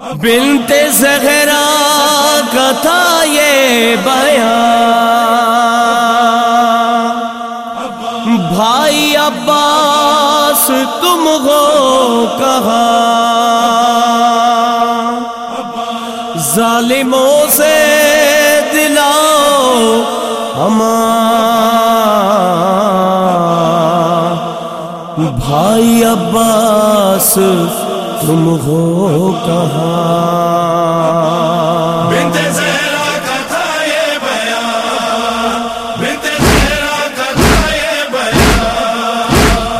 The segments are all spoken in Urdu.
بنت زہرا کا تھا یہ بیان۔ بھائی عباس، تم ہو کہا ظالموں سے دلاؤ ہمارا بھائی عباس تم ہو کہاں؟ بنت زہرا کا تھا یہ بیان۔ بنت زہرا کا تھا یہ بیان۔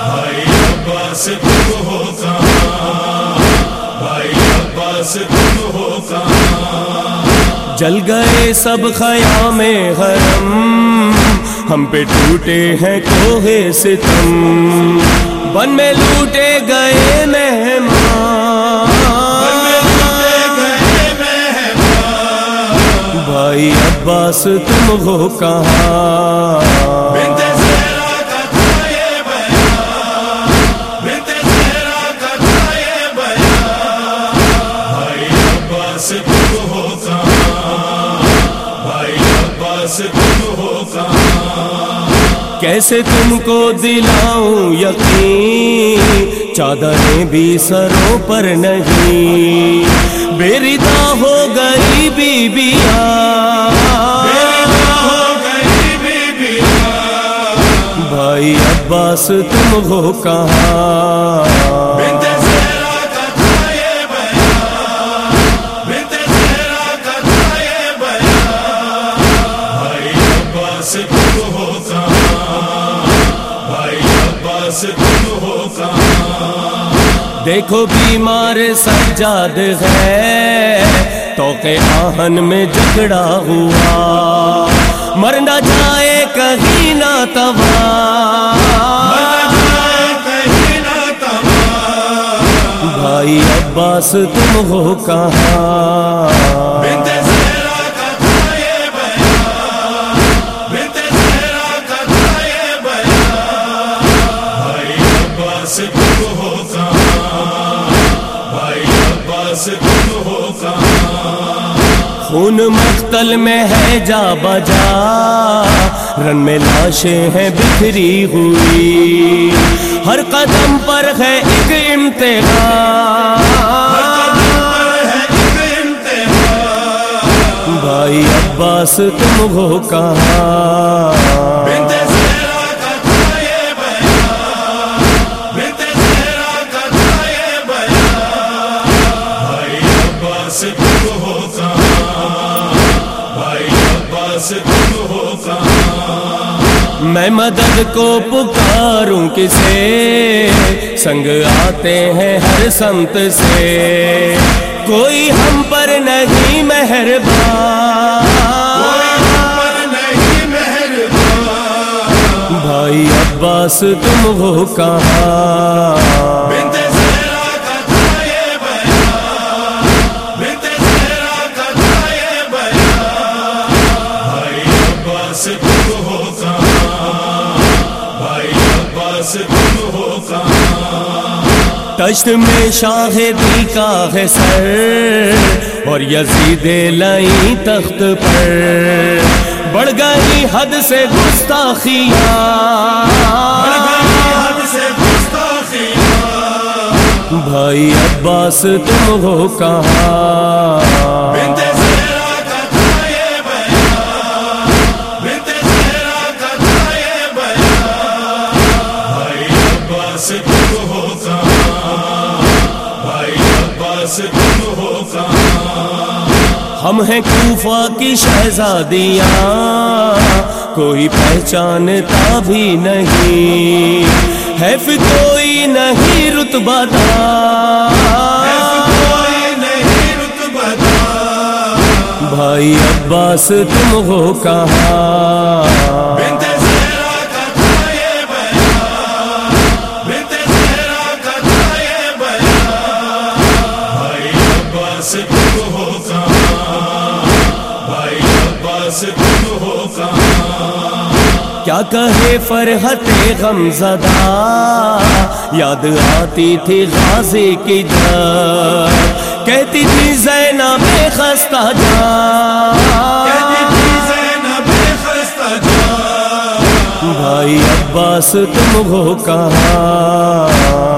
بھائی عباس تم ہو کہاں؟ بھائی عباس تم ہو کہاں؟ جل گئے سب خیام حرم ہم پہ ٹوٹے ہیں کوہے ستم۔ بن میں لوٹے گئے مہمان بھائی عباس تم ہو کہاں؟ کیسے تم کو دلاؤں یقین؟ چادریں بھی سروں پر نہیں۔ بیردا ہو گئی بیبیاں ہو بھائی عباس تم ہو کہاں؟ بنت دیکھو بیمار سجاد ہے تو کے آہن میں جھگڑا ہوا۔ مر نہ جائے کہیں نہ تباہ۔ بھائی عباس تم ہو کہاں؟ خون مختل میں ہے جا بجا۔ رن میں لاشیں ہیں بکھری ہوئی۔ ہر قدم پر ہے ایک امتحان۔ ہے ایک امتحان۔ بھائی عباس تم ہو کہاں؟ میں مدد کو پکاروں کسے؟ سنگ آتے ہیں ہر سمت سے۔ کوئی ہم پر نہیں مہربان۔ پر نہیں مہربان۔ بھائی عباس تم ہو کہاں؟ عباس تم ہو کہاں؟ تشت میں شاہدی کا ہے سر اور یزید لائی تخت پر۔ بڑھ گئی حد سے گستاخیاں۔ حد سے گستاخیاں۔ بھائی عباس تم ہو کہاں؟ تم ہو کہاں ہم ہیں کوفہ کی شہزادیاں، کوئی پہچانتا بھی نہیں۔ ہے کوئی نہیں رتبہ کوئی نہیں بھائی عباس، تم ہو کہاں؟ تم ہو بھائی عباس تم ہو کیا کہے فرحت غم زدہ؟ یاد آتی تھی غازی کی جان۔ کہتی تھی زینب خستہ جا بھائی عباس تم ہو کہاں؟